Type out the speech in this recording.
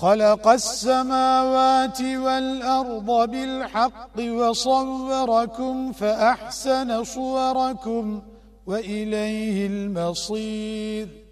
خلق السماوات والأرض بالحق وصوركم فأحسن صوركم وإليه المصير.